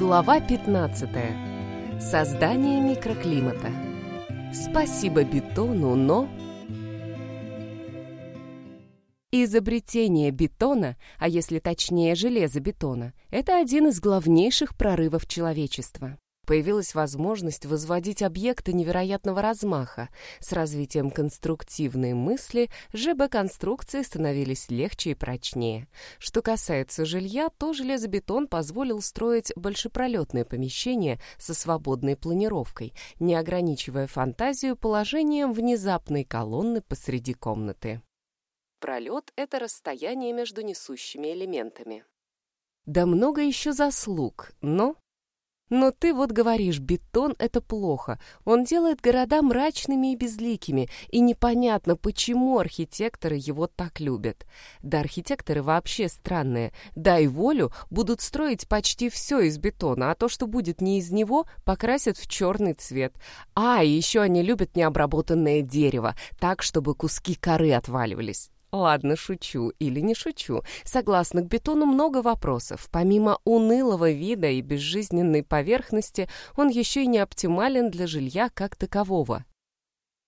Глава 15. Создание микроклимата. Спасибо бетону, но... Изобретение бетона, а если точнее железобетона, это один из главнейших прорывов человечества появилась возможность возводить объекты невероятного размаха. С развитием конструктивной мысли ЖБ-конструкции становились легче и прочнее. Что касается жилья, то железобетон позволил строить большепролетные помещения со свободной планировкой, не ограничивая фантазию положением внезапной колонны посреди комнаты. Пролет — это расстояние между несущими элементами. Да много еще заслуг, но но ты вот говоришь, бетон — это плохо. Он делает города мрачными и безликими, и непонятно, почему архитекторы его так любят. Да архитекторы вообще странные. Дай волю, будут строить почти все из бетона, а то, что будет не из него, покрасят в черный цвет. А, и еще они любят необработанное дерево, так, чтобы куски коры отваливались. Ладно, шучу или не шучу. Согласно к бетону много вопросов. Помимо унылого вида и безжизненной поверхности, он еще и не оптимален для жилья как такового.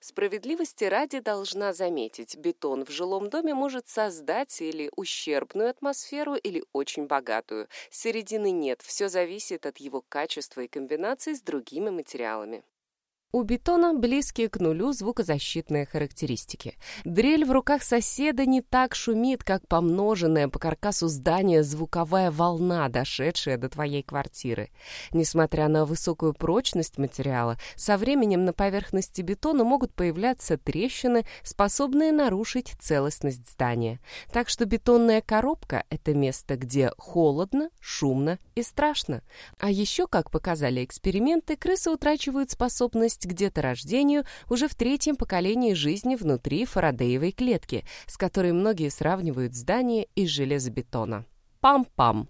Справедливости ради должна заметить, бетон в жилом доме может создать или ущербную атмосферу, или очень богатую. Середины нет, все зависит от его качества и комбинации с другими материалами. У бетона близкие к нулю звукозащитные характеристики. Дрель в руках соседа не так шумит, как помноженная по каркасу здания звуковая волна, дошедшая до твоей квартиры. Несмотря на высокую прочность материала, со временем на поверхности бетона могут появляться трещины, способные нарушить целостность здания. Так что бетонная коробка — это место, где холодно, шумно и страшно. А еще, как показали эксперименты, крысы утрачивают способность способность к деторождению уже в третьем поколении жизни внутри фарадеевой клетки, с которой многие сравнивают здание из железобетона. Пам-пам!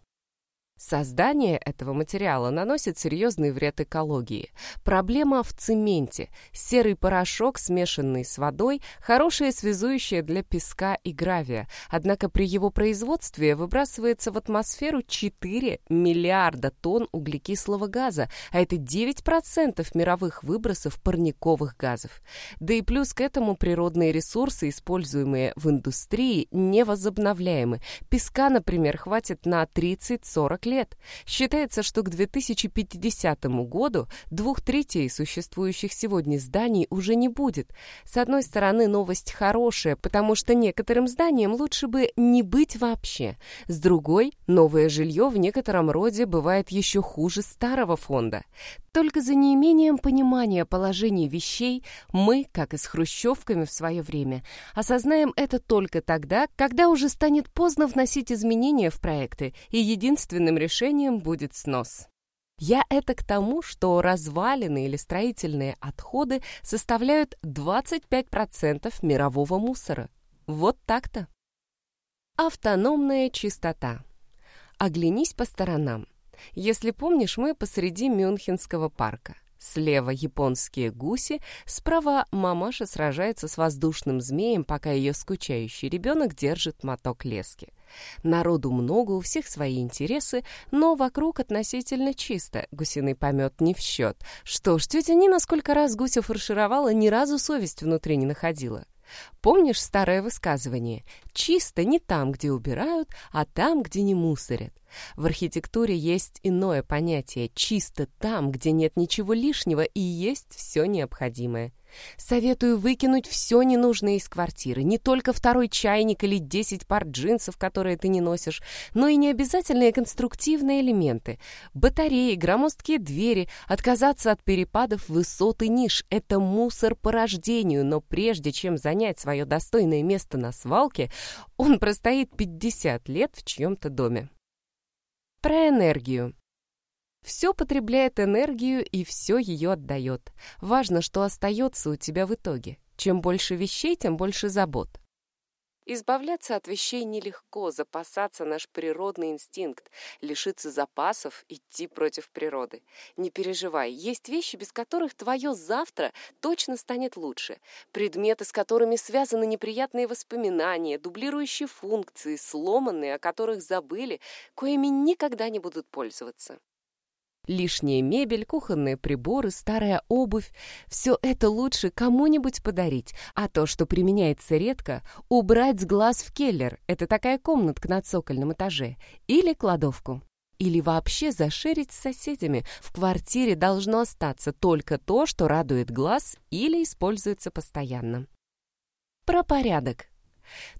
Создание этого материала наносит серьезный вред экологии. Проблема в цементе. Серый порошок, смешанный с водой, хорошее связующее для песка и гравия. Однако при его производстве выбрасывается в атмосферу 4 миллиарда тонн углекислого газа, а это 9% мировых выбросов парниковых газов. Да и плюс к этому природные ресурсы, используемые в индустрии, невозобновляемы. Песка, например, хватит на 30-40 лет лет. Считается, что к 2050 году двух третей существующих сегодня зданий уже не будет. С одной стороны, новость хорошая, потому что некоторым зданиям лучше бы не быть вообще. С другой, новое жилье в некотором роде бывает еще хуже старого фонда. Только за неимением понимания положения вещей мы, как и с хрущевками в свое время, осознаем это только тогда, когда уже станет поздно вносить изменения в проекты, и единственным решением будет снос. Я это к тому, что развалины или строительные отходы составляют 25% мирового мусора. Вот так-то. Автономная чистота. Оглянись по сторонам. Если помнишь, мы посреди Мюнхенского парка. Слева японские гуси, справа мамаша сражается с воздушным змеем, пока ее скучающий ребенок держит моток лески. Народу много, у всех свои интересы, но вокруг относительно чисто, гусиный помет не в счет. Что ж, тетя Нина сколько раз гуся фаршировала, ни разу совесть внутри не находила. Помнишь старое высказывание «чисто не там, где убирают, а там, где не мусорят»? В архитектуре есть иное понятие «чисто там, где нет ничего лишнего и есть все необходимое». Советую выкинуть все ненужное из квартиры, не только второй чайник или 10 пар джинсов, которые ты не носишь, но и необязательные конструктивные элементы. Батареи, громоздкие двери, отказаться от перепадов высот и ниш — это мусор по рождению, но прежде чем занять свое достойное место на свалке, он простоит 50 лет в чьем-то доме. Про энергию. Все потребляет энергию и все ее отдает. Важно, что остается у тебя в итоге. Чем больше вещей, тем больше забот. Избавляться от вещей нелегко, запасаться наш природный инстинкт, лишиться запасов, идти против природы. Не переживай, есть вещи, без которых твое завтра точно станет лучше. Предметы, с которыми связаны неприятные воспоминания, дублирующие функции, сломанные, о которых забыли, коими никогда не будут пользоваться. Лишняя мебель, кухонные приборы, старая обувь – все это лучше кому-нибудь подарить, а то, что применяется редко, убрать с глаз в келлер – это такая комнатка на цокольном этаже, или кладовку. Или вообще зашерить с соседями. В квартире должно остаться только то, что радует глаз или используется постоянно. Про порядок.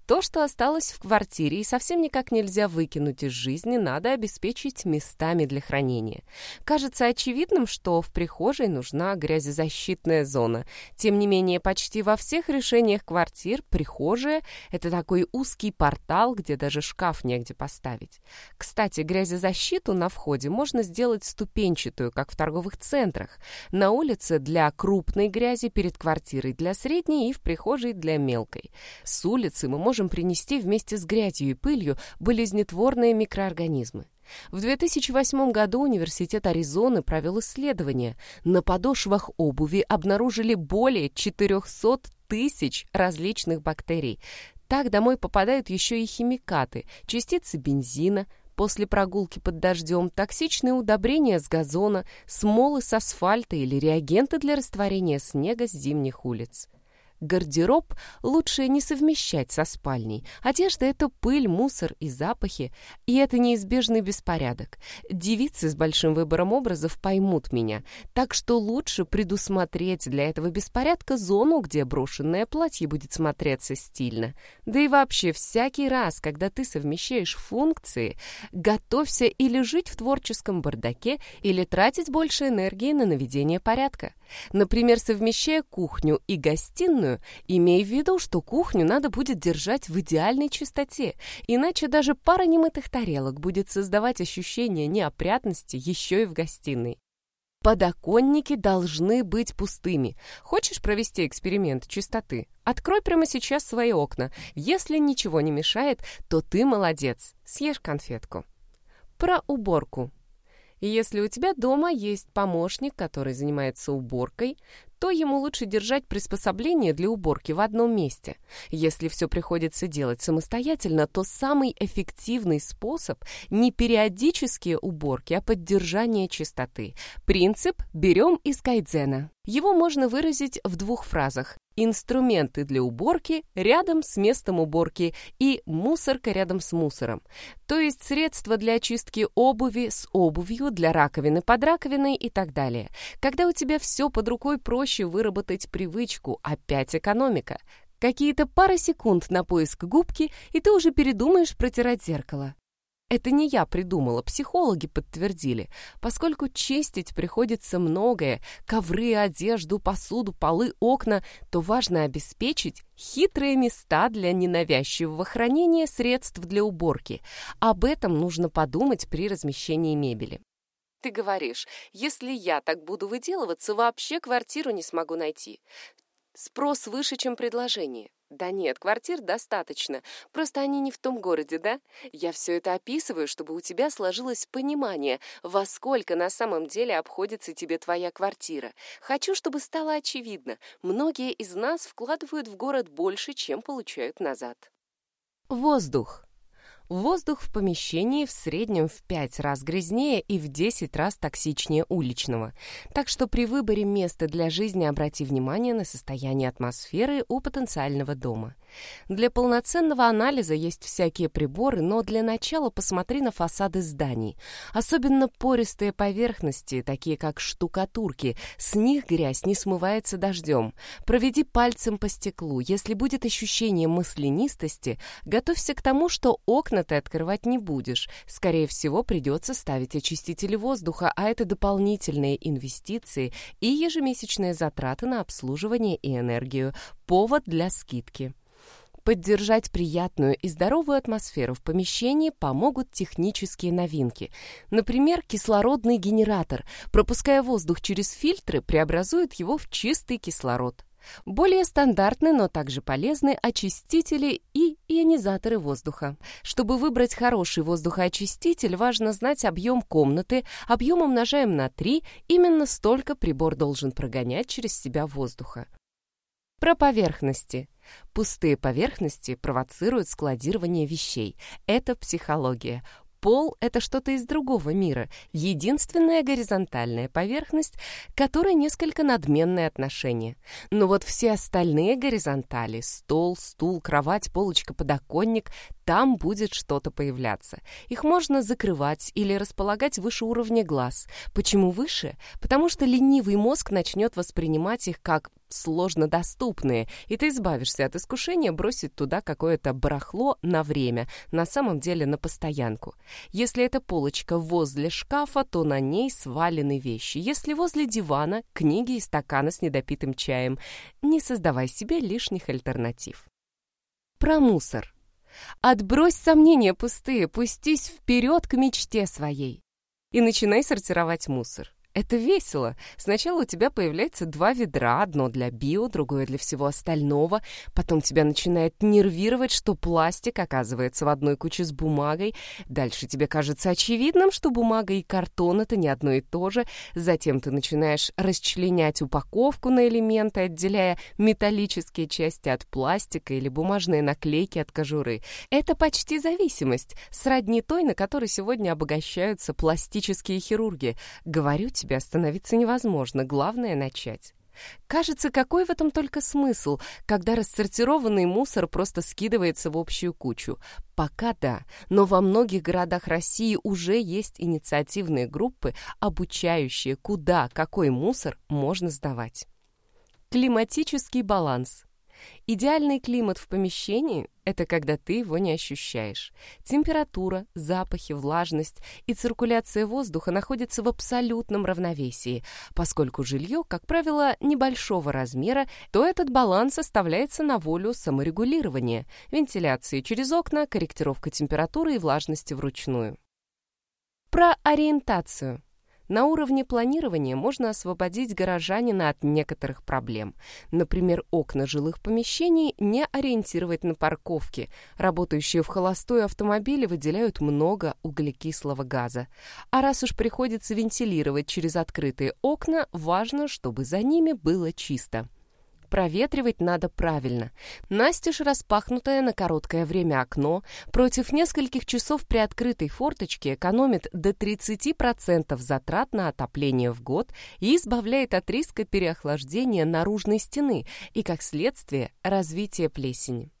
То, что осталось в квартире и совсем никак нельзя выкинуть из жизни, надо обеспечить местами для хранения. Кажется очевидным, что в прихожей нужна грязезащитная зона. Тем не менее, почти во всех решениях квартир прихожая — это такой узкий портал, где даже шкаф негде поставить. Кстати, грязезащиту на входе можно сделать ступенчатую, как в торговых центрах. На улице для крупной грязи, перед квартирой для средней и в прихожей для мелкой. С улицы улицы мы можем принести вместе с грязью и пылью болезнетворные микроорганизмы. В 2008 году Университет Аризоны провел исследование. На подошвах обуви обнаружили более 400 тысяч различных бактерий. Так домой попадают еще и химикаты, частицы бензина, после прогулки под дождем, токсичные удобрения с газона, смолы с асфальта или реагенты для растворения снега с зимних улиц. Гардероб лучше не совмещать со спальней. Одежда — это пыль, мусор и запахи, и это неизбежный беспорядок. Девицы с большим выбором образов поймут меня, так что лучше предусмотреть для этого беспорядка зону, где брошенное платье будет смотреться стильно. Да и вообще, всякий раз, когда ты совмещаешь функции, готовься или жить в творческом бардаке, или тратить больше энергии на наведение порядка. Например, совмещая кухню и гостиную, имея в виду, что кухню надо будет держать в идеальной чистоте, иначе даже пара немытых тарелок будет создавать ощущение неопрятности еще и в гостиной. Подоконники должны быть пустыми. Хочешь провести эксперимент чистоты? Открой прямо сейчас свои окна. Если ничего не мешает, то ты молодец. Съешь конфетку. Про уборку. Если у тебя дома есть помощник, который занимается уборкой, то ему лучше держать приспособление для уборки в одном месте. Если все приходится делать самостоятельно, то самый эффективный способ не периодические уборки, а поддержание чистоты. Принцип «берем из кайдзена». Его можно выразить в двух фразах. Инструменты для уборки рядом с местом уборки и мусорка рядом с мусором. То есть средства для очистки обуви с обувью, для раковины под раковиной и так далее. Когда у тебя все под рукой, проще выработать привычку, опять экономика. Какие-то пары секунд на поиск губки, и ты уже передумаешь протирать зеркало. Это не я придумала, психологи подтвердили. Поскольку чистить приходится многое, ковры, одежду, посуду, полы, окна, то важно обеспечить хитрые места для ненавязчивого хранения средств для уборки. Об этом нужно подумать при размещении мебели. Ты говоришь, если я так буду выделываться, вообще квартиру не смогу найти. Спрос выше, чем предложение. Да нет, квартир достаточно, просто они не в том городе, да? Я все это описываю, чтобы у тебя сложилось понимание, во сколько на самом деле обходится тебе твоя квартира. Хочу, чтобы стало очевидно, многие из нас вкладывают в город больше, чем получают назад. Воздух. Воздух в помещении в среднем в 5 раз грязнее и в 10 раз токсичнее уличного. Так что при выборе места для жизни обрати внимание на состояние атмосферы у потенциального дома. Для полноценного анализа есть всякие приборы, но для начала посмотри на фасады зданий. Особенно пористые поверхности, такие как штукатурки, с них грязь не смывается дождем. Проведи пальцем по стеклу. Если будет ощущение маслянистости, готовься к тому, что окна ты открывать не будешь. Скорее всего, придется ставить очистители воздуха, а это дополнительные инвестиции и ежемесячные затраты на обслуживание и энергию. Повод для скидки. Поддержать приятную и здоровую атмосферу в помещении помогут технические новинки. Например, кислородный генератор, пропуская воздух через фильтры, преобразует его в чистый кислород. Более стандартны, но также полезны очистители и ионизаторы воздуха. Чтобы выбрать хороший воздухоочиститель, важно знать объем комнаты, объем умножаем на 3, именно столько прибор должен прогонять через себя воздуха. Про поверхности. Пустые поверхности провоцируют складирование вещей. Это психология. Пол — это что-то из другого мира, единственная горизонтальная поверхность, которой несколько надменное отношение. Но вот все остальные горизонтали — стол, стул, кровать, полочка, подоконник — там будет что-то появляться. Их можно закрывать или располагать выше уровня глаз. Почему выше? Потому что ленивый мозг начнет воспринимать их как сложно доступные, и ты избавишься от искушения бросить туда какое-то барахло на время, на самом деле на постоянку. Если это полочка возле шкафа, то на ней свалены вещи. Если возле дивана, книги и стаканы с недопитым чаем. Не создавай себе лишних альтернатив. Про мусор. Отбрось сомнения пустые, пустись вперед к мечте своей и начинай сортировать мусор. Это весело. Сначала у тебя появляется два ведра, одно для био, другое для всего остального. Потом тебя начинает нервировать, что пластик оказывается в одной куче с бумагой. Дальше тебе кажется очевидным, что бумага и картон — это не одно и то же. Затем ты начинаешь расчленять упаковку на элементы, отделяя металлические части от пластика или бумажные наклейки от кожуры. Это почти зависимость, сродни той, на которой сегодня обогащаются пластические хирурги. Говорю тебе, тебе остановиться невозможно, главное — начать. Кажется, какой в этом только смысл, когда рассортированный мусор просто скидывается в общую кучу? Пока да, но во многих городах России уже есть инициативные группы, обучающие, куда какой мусор можно сдавать. Климатический баланс. Идеальный климат в помещении – это когда ты его не ощущаешь. Температура, запахи, влажность и циркуляция воздуха находятся в абсолютном равновесии. Поскольку жилье, как правило, небольшого размера, то этот баланс оставляется на волю саморегулирования, вентиляции через окна, корректировка температуры и влажности вручную. Про ориентацию. На уровне планирования можно освободить горожанина от некоторых проблем. Например, окна жилых помещений не ориентировать на парковки. Работающие в холостую автомобили выделяют много углекислого газа. А раз уж приходится вентилировать через открытые окна, важно, чтобы за ними было чисто. Проветривать надо правильно. Настежь распахнутое на короткое время окно против нескольких часов при открытой форточке экономит до 30% затрат на отопление в год и избавляет от риска переохлаждения наружной стены и, как следствие, развития плесени.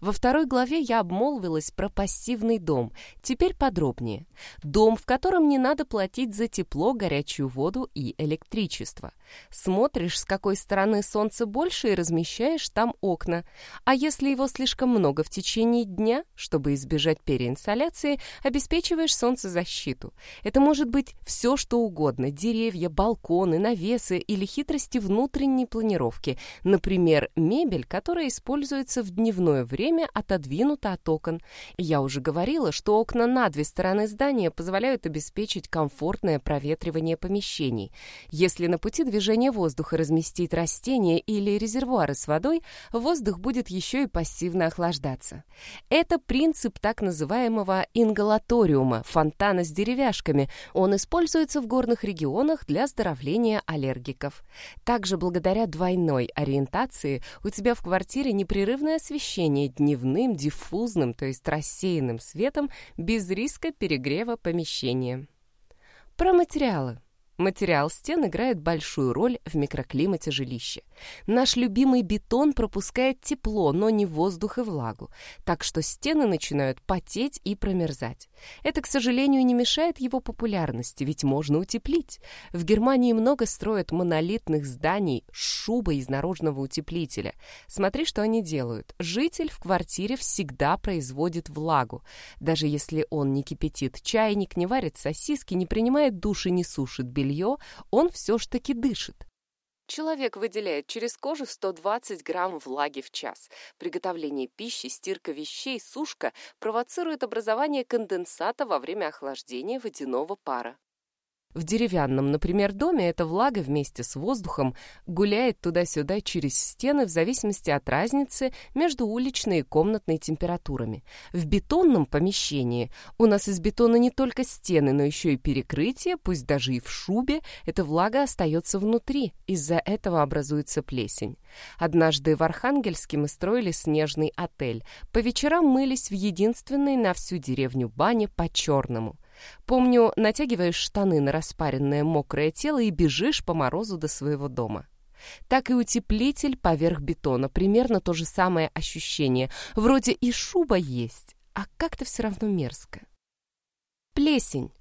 Во второй главе я обмолвилась про пассивный дом. Теперь подробнее. Дом, в котором не надо платить за тепло, горячую воду и электричество. Смотришь, с какой стороны солнце больше и размещаешь там окна. А если его слишком много в течение дня, чтобы избежать переинсоляции, обеспечиваешь солнцезащиту. Это может быть все, что угодно. Деревья, балконы, навесы или хитрости внутренней планировки. Например, мебель, которая используется в дневное время, отодвинута от окон. Я уже говорила, что окна на две стороны здания позволяют обеспечить комфортное проветривание помещений. Если на пути движения воздуха разместить растения или резервуары с водой, воздух будет еще и пассивно охлаждаться. Это принцип так называемого ингалаториума, фонтана с деревяшками. Он используется в горных регионах для оздоровления аллергиков. Также благодаря двойной ориентации у тебя в квартире непрерывное освещение дневным, диффузным, то есть рассеянным светом, без риска перегрева помещения. Про материалы. Материал стен играет большую роль в микроклимате жилища. Наш любимый бетон пропускает тепло, но не воздух и влагу, так что стены начинают потеть и промерзать. Это, к сожалению, не мешает его популярности, ведь можно утеплить. В Германии много строят монолитных зданий с шубой из наружного утеплителя. Смотри, что они делают. Житель в квартире всегда производит влагу. Даже если он не кипятит чайник, не варит сосиски, не принимает душ и не сушит белье, белье, он все ж таки дышит. Человек выделяет через кожу 120 грамм влаги в час. Приготовление пищи, стирка вещей, сушка провоцирует образование конденсата во время охлаждения водяного пара. В деревянном, например, доме эта влага вместе с воздухом гуляет туда-сюда через стены в зависимости от разницы между уличной и комнатной температурами. В бетонном помещении у нас из бетона не только стены, но еще и перекрытие, пусть даже и в шубе, эта влага остается внутри, из-за этого образуется плесень. Однажды в Архангельске мы строили снежный отель. По вечерам мылись в единственной на всю деревню бане по-черному – Помню, натягиваешь штаны на распаренное мокрое тело и бежишь по морозу до своего дома. Так и утеплитель поверх бетона. Примерно то же самое ощущение. Вроде и шуба есть, а как-то все равно мерзко. Плесень.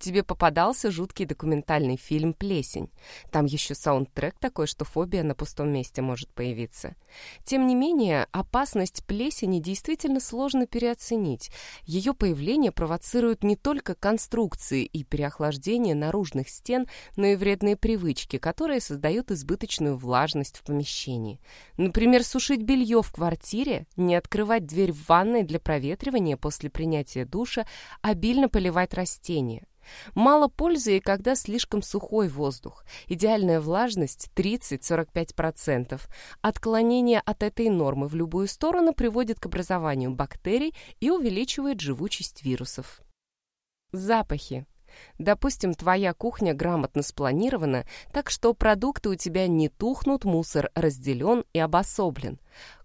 Тебе попадался жуткий документальный фильм «Плесень». Там еще саундтрек такой, что фобия на пустом месте может появиться. Тем не менее, опасность плесени действительно сложно переоценить. Ее появление провоцирует не только конструкции и переохлаждение наружных стен, но и вредные привычки, которые создают избыточную влажность в помещении. Например, сушить белье в квартире, не открывать дверь в ванной для проветривания после принятия душа, обильно поливать растения. Мало пользы когда слишком сухой воздух. Идеальная влажность 30-45%. Отклонение от этой нормы в любую сторону приводит к образованию бактерий и увеличивает живучесть вирусов. Запахи. Допустим, твоя кухня грамотно спланирована, так что продукты у тебя не тухнут, мусор разделен и обособлен.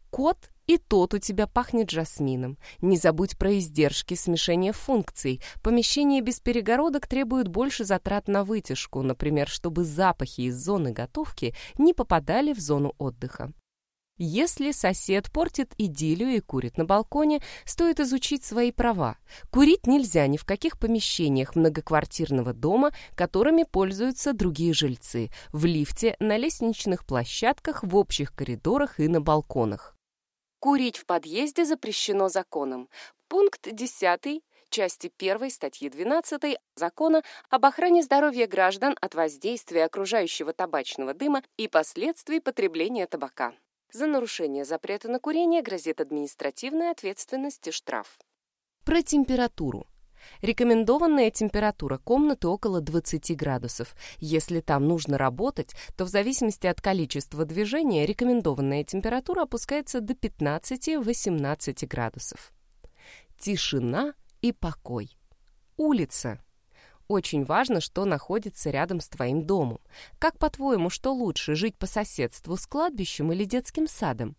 Кот и тот у тебя пахнет жасмином. Не забудь про издержки смешения функций. Помещение без перегородок требует больше затрат на вытяжку, например, чтобы запахи из зоны готовки не попадали в зону отдыха. Если сосед портит идиллию и курит на балконе, стоит изучить свои права. Курить нельзя ни в каких помещениях многоквартирного дома, которыми пользуются другие жильцы, в лифте, на лестничных площадках, в общих коридорах и на балконах. Курить в подъезде запрещено законом. Пункт 10 части 1 статьи 12 Закона об охране здоровья граждан от воздействия окружающего табачного дыма и последствий потребления табака. За нарушение запрета на курение грозит административная ответственность и штраф. Про температуру. Рекомендованная температура комнаты около 20 градусов. Если там нужно работать, то в зависимости от количества движения рекомендованная температура опускается до 15-18 градусов. Тишина и покой. Улица. Очень важно, что находится рядом с твоим домом. Как, по-твоему, что лучше, жить по соседству с кладбищем или детским садом?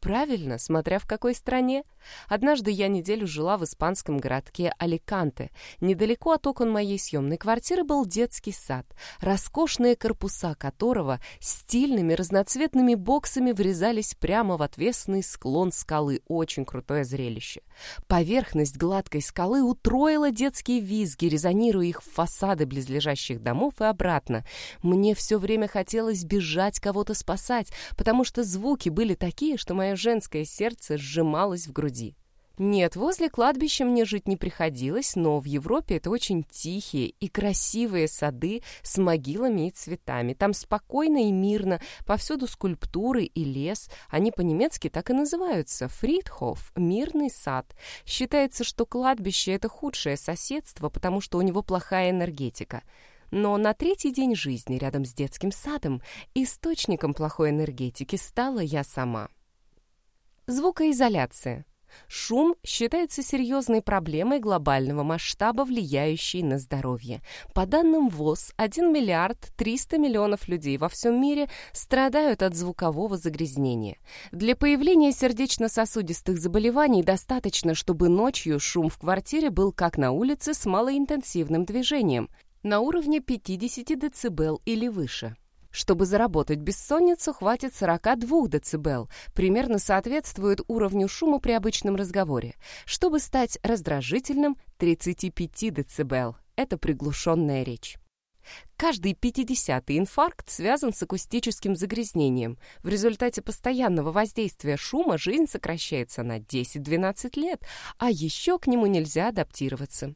Правильно, смотря в какой стране. Однажды я неделю жила в испанском городке Аликанте. Недалеко от окон моей съемной квартиры был детский сад, роскошные корпуса которого стильными разноцветными боксами врезались прямо в отвесный склон скалы. Очень крутое зрелище. Поверхность гладкой скалы утроила детские визги, резонируя их в фасады близлежащих домов и обратно. Мне все время хотелось бежать кого-то спасать, потому что звуки были такие, что моя мое женское сердце сжималось в груди. Нет, возле кладбища мне жить не приходилось, но в Европе это очень тихие и красивые сады с могилами и цветами. Там спокойно и мирно, повсюду скульптуры и лес. Они по-немецки так и называются – Фридхоф – мирный сад. Считается, что кладбище – это худшее соседство, потому что у него плохая энергетика. Но на третий день жизни рядом с детским садом источником плохой энергетики стала я сама. Звукоизоляция. Шум считается серьезной проблемой глобального масштаба, влияющей на здоровье. По данным ВОЗ, 1 миллиард 300 миллионов людей во всем мире страдают от звукового загрязнения. Для появления сердечно-сосудистых заболеваний достаточно, чтобы ночью шум в квартире был как на улице с малоинтенсивным движением, на уровне 50 дБ или выше. Чтобы заработать бессонницу, хватит 42 дБ, примерно соответствует уровню шума при обычном разговоре. Чтобы стать раздражительным, 35 дБ – это приглушенная речь. Каждый 50-й инфаркт связан с акустическим загрязнением. В результате постоянного воздействия шума жизнь сокращается на 10-12 лет, а еще к нему нельзя адаптироваться.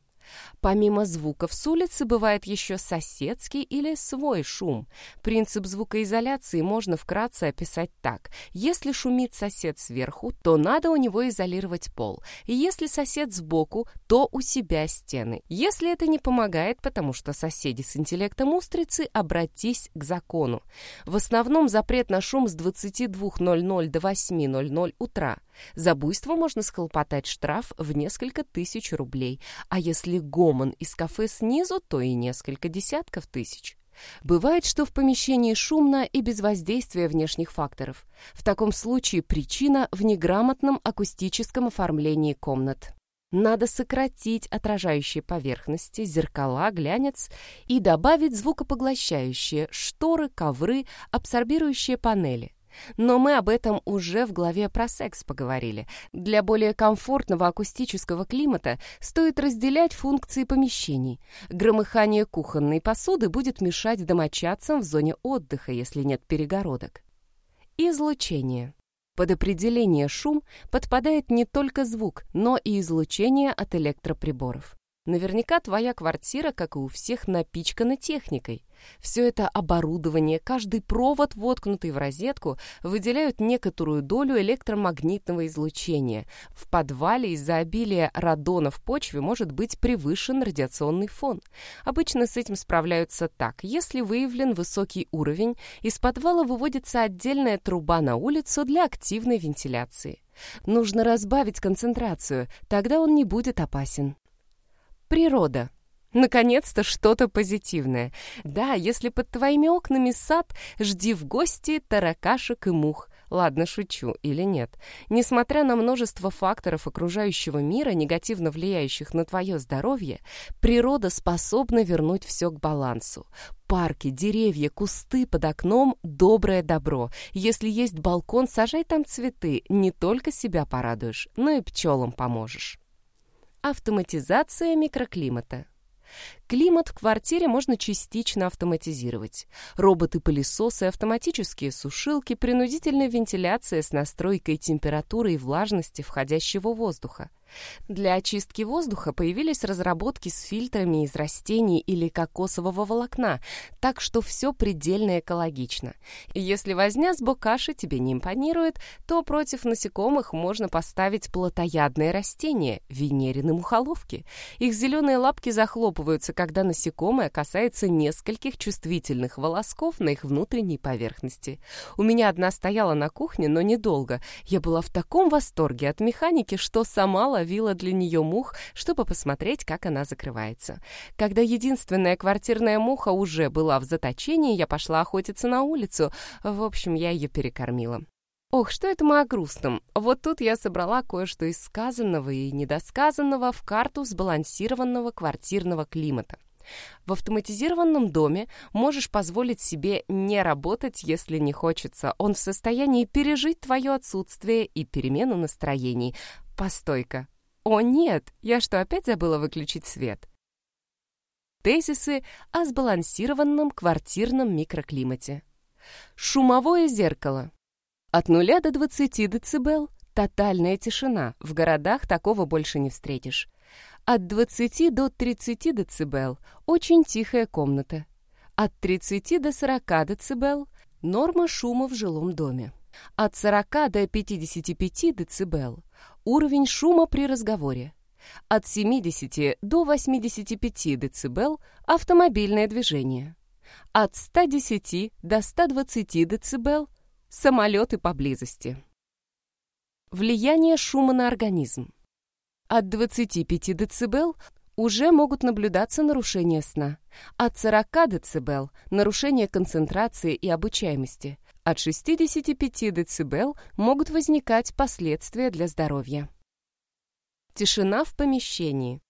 Помимо звуков с улицы бывает еще соседский или свой шум. Принцип звукоизоляции можно вкратце описать так. Если шумит сосед сверху, то надо у него изолировать пол. И если сосед сбоку, то у себя стены. Если это не помогает, потому что соседи с интеллектом устрицы, обратись к закону. В основном запрет на шум с 22.00 до 8.00 утра. За буйство можно схлопотать штраф в несколько тысяч рублей, а если гомон из кафе снизу, то и несколько десятков тысяч. Бывает, что в помещении шумно и без воздействия внешних факторов. В таком случае причина в неграмотном акустическом оформлении комнат. Надо сократить отражающие поверхности, зеркала, глянец и добавить звукопоглощающие, шторы, ковры, абсорбирующие панели. Но мы об этом уже в главе про секс поговорили. Для более комфортного акустического климата стоит разделять функции помещений. Громыхание кухонной посуды будет мешать домочадцам в зоне отдыха, если нет перегородок. Излучение. Под определение шум подпадает не только звук, но и излучение от электроприборов. Наверняка твоя квартира, как и у всех, напичкана техникой. Все это оборудование, каждый провод, воткнутый в розетку, выделяют некоторую долю электромагнитного излучения. В подвале из-за обилия радона в почве может быть превышен радиационный фон. Обычно с этим справляются так. Если выявлен высокий уровень, из подвала выводится отдельная труба на улицу для активной вентиляции. Нужно разбавить концентрацию, тогда он не будет опасен. Природа. Наконец-то что-то позитивное. Да, если под твоими окнами сад, жди в гости таракашек и мух. Ладно, шучу или нет. Несмотря на множество факторов окружающего мира, негативно влияющих на твое здоровье, природа способна вернуть все к балансу. Парки, деревья, кусты под окном – доброе добро. Если есть балкон, сажай там цветы. Не только себя порадуешь, но и пчелам поможешь. Автоматизация микроклимата. Климат в квартире можно частично автоматизировать. Роботы-пылесосы, автоматические сушилки, принудительная вентиляция с настройкой температуры и влажности входящего воздуха. Для очистки воздуха появились разработки с фильтрами из растений или кокосового волокна, так что все предельно экологично. Если возня с бокаши тебе не импонирует, то против насекомых можно поставить плотоядные растения, венерины мухоловки. Их зеленые лапки захлопываются, когда насекомое касается нескольких чувствительных волосков на их внутренней поверхности. У меня одна стояла на кухне, но недолго. Я была в таком восторге от механики, что сама ловила для нее мух, чтобы посмотреть, как она закрывается. Когда единственная квартирная муха уже была в заточении, я пошла охотиться на улицу. В общем, я ее перекормила. Ох, что это мы о грустном. Вот тут я собрала кое-что из сказанного и недосказанного в карту сбалансированного квартирного климата. В автоматизированном доме можешь позволить себе не работать, если не хочется. Он в состоянии пережить твое отсутствие и перемену настроений. Постой-ка. О нет, я что, опять забыла выключить свет? Тезисы о сбалансированном квартирном микроклимате. Шумовое зеркало. От 0 до 20 дБ – тотальная тишина. В городах такого больше не встретишь. От 20 до 30 дБ – очень тихая комната. От 30 до 40 дБ – норма шума в жилом доме. От 40 до 55 дБ – уровень шума при разговоре. От 70 до 85 дБ – автомобильное движение. От 110 до 120 дБ – самолеты поблизости. Влияние шума на организм. От 25 дБ уже могут наблюдаться нарушения сна. От 40 дБ – нарушение концентрации и обучаемости. От 65 дБ могут возникать последствия для здоровья. Тишина в помещении.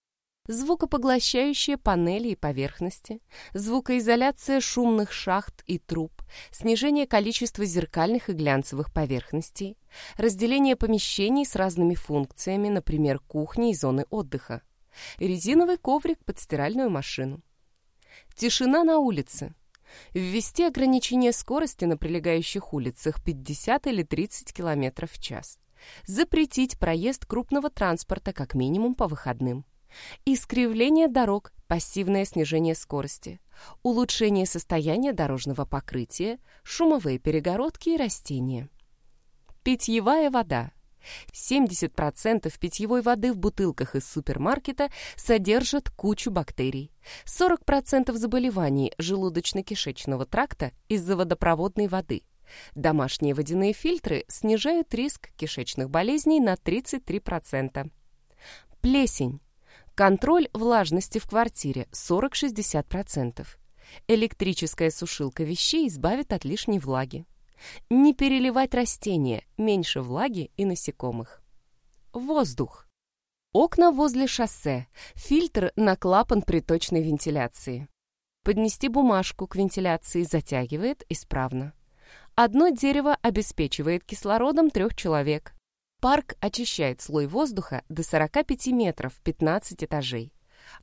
Звукопоглощающие панели и поверхности, звукоизоляция шумных шахт и труб, снижение количества зеркальных и глянцевых поверхностей, разделение помещений с разными функциями, например, кухни и зоны отдыха, резиновый коврик под стиральную машину. Тишина на улице. Ввести ограничение скорости на прилегающих улицах 50 или 30 км в час. Запретить проезд крупного транспорта как минимум по выходным. Искривление дорог, пассивное снижение скорости, улучшение состояния дорожного покрытия, шумовые перегородки и растения. Питьевая вода. 70% питьевой воды в бутылках из супермаркета содержат кучу бактерий. 40% заболеваний желудочно-кишечного тракта из-за водопроводной воды. Домашние водяные фильтры снижают риск кишечных болезней на 33%. Плесень. Контроль влажности в квартире 40-60%. Электрическая сушилка вещей избавит от лишней влаги. Не переливать растения, меньше влаги и насекомых. Воздух. Окна возле шоссе, фильтр на клапан приточной вентиляции. Поднести бумажку к вентиляции затягивает исправно. Одно дерево обеспечивает кислородом трех человек. Парк очищает слой воздуха до 45 метров, 15 этажей.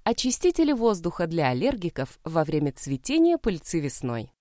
Очистители воздуха для аллергиков во время цветения пыльцы весной.